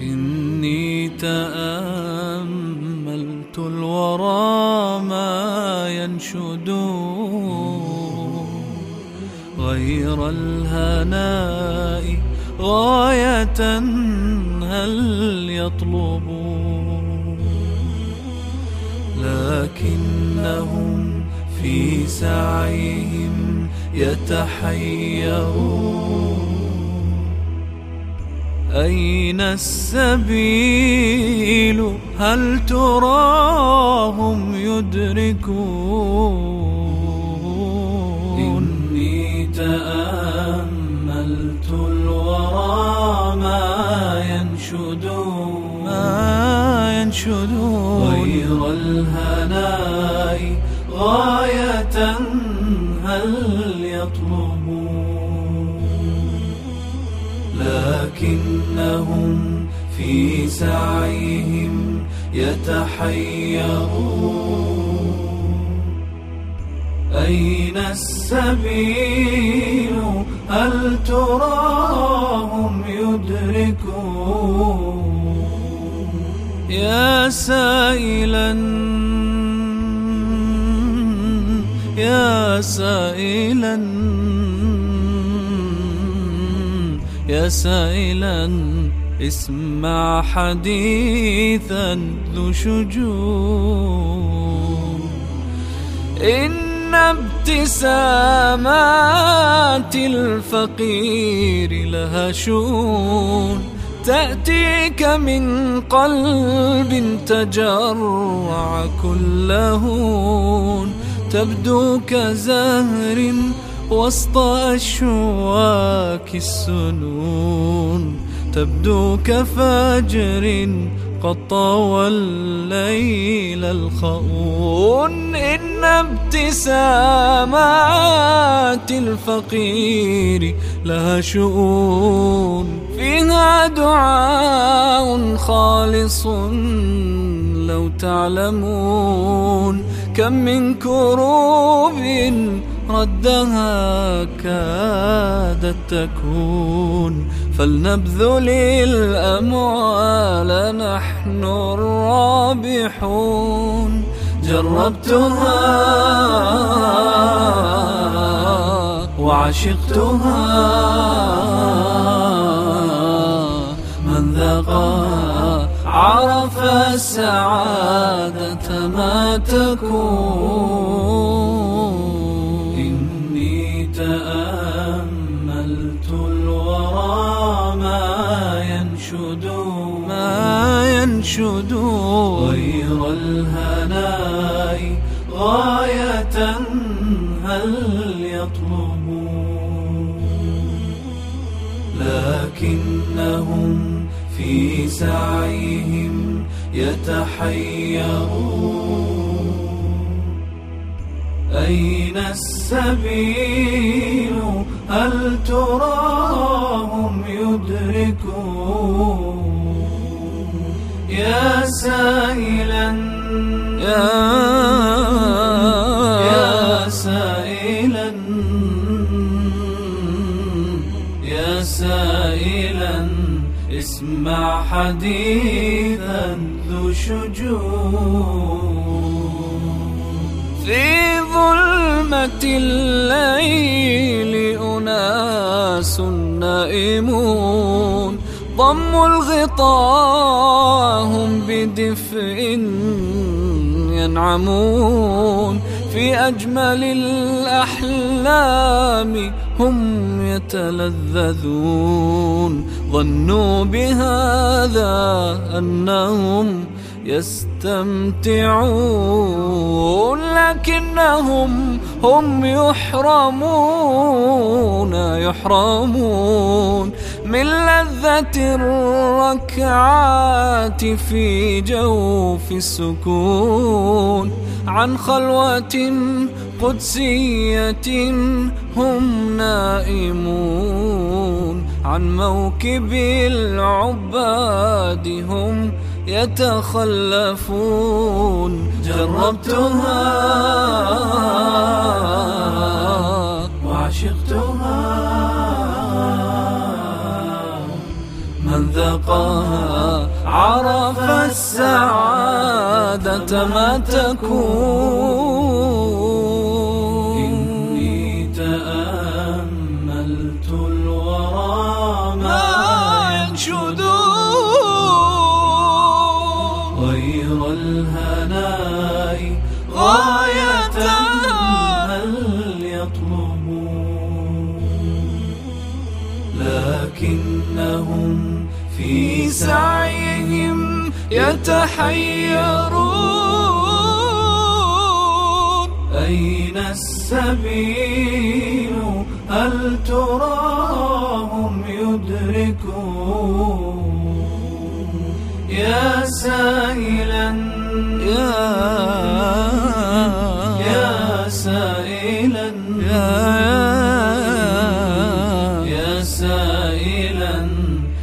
إني تأملت الورى ما ينشد غير الهناء غاية هل يطلب لكنهم في سعيهم يتحيرون أين السبيل؟ هل تراهم يدركون؟ إني تأملت الورى ما ينشد ما ينشد غير الهناء غاية هل يطلبون؟ لكنهم في سعيهم يتحيرون. أين السبيل؟ هل تراهم يدركون؟ يا سائلا يا سائلا. يا سائلا، اسمع حديثا ذو شجون. إن ابتسامات الفقير لها شؤون. تأتيك من قلب تجرع كل كلهون تبدو كزهر وسط أشواك السنون تبدو كفجر قد طوى الليل الخؤون إن ابتسامات الفقير لها شؤون فيها دعاء خالص لو تعلمون كم من كروب ردها كادت تكون فلنبذل الأموال نحن الرابحون جربتها وعشقتها من ذاقها عرف السعادة ما تكون ما ينشد غير الهناء غاية هل يطلبون لكنهم في سعيهم يتحيرون أين السبيل هل تراهم يدركون يا سائلا يا يا سائلا يا سائلا اسمع حديثا ذو شجون في ظلمة الليل أناس نائمون ضموا الغطاء هم بدفء ينعمون في أجمل الأحلام هم يتلذذون ظنوا بهذا أنهم يستمتعون لكنهم هم يحرمون يحرمون من لذة الركعات في جوف السكون. عن خلوة قدسية هم نائمون. عن موكب العباد هم يتخلفون. جربتها. عشقتها ہاں۔ من عرف السعادة ما تكون يتحيرون؟ أين السبيل هل تراهم يدركون؟ يا سائلا، يا يا سائلا، يا يا سائلا،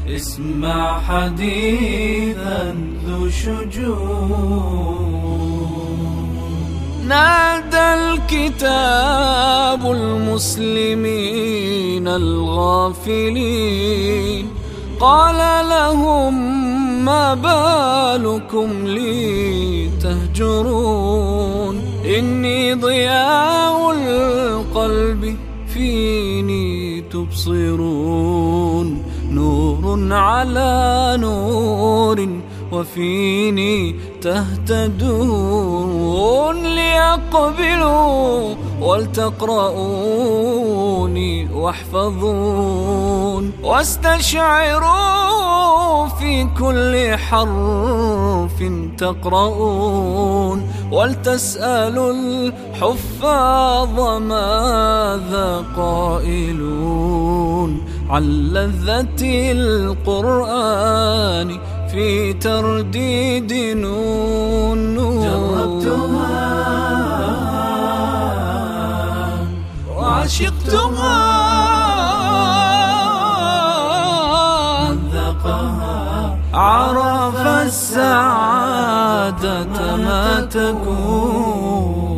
اسمع ذو نادى الكتاب المسلمين الغافلين قال لهم ما بالكم لي تهجرون۔ إني ضياء القلب فيني تبصرون۔ نور على نور۔ وفيني تهتدون ليقبلوا ولتقرؤوني واحفظون واستشعروا في كل حرف تقرؤون ولتسألوا الحفاظ ماذا قائلون عن لذة القرآن في ترديد نون جربتها وعشقتها ذقها عرف السعادة ما تكون.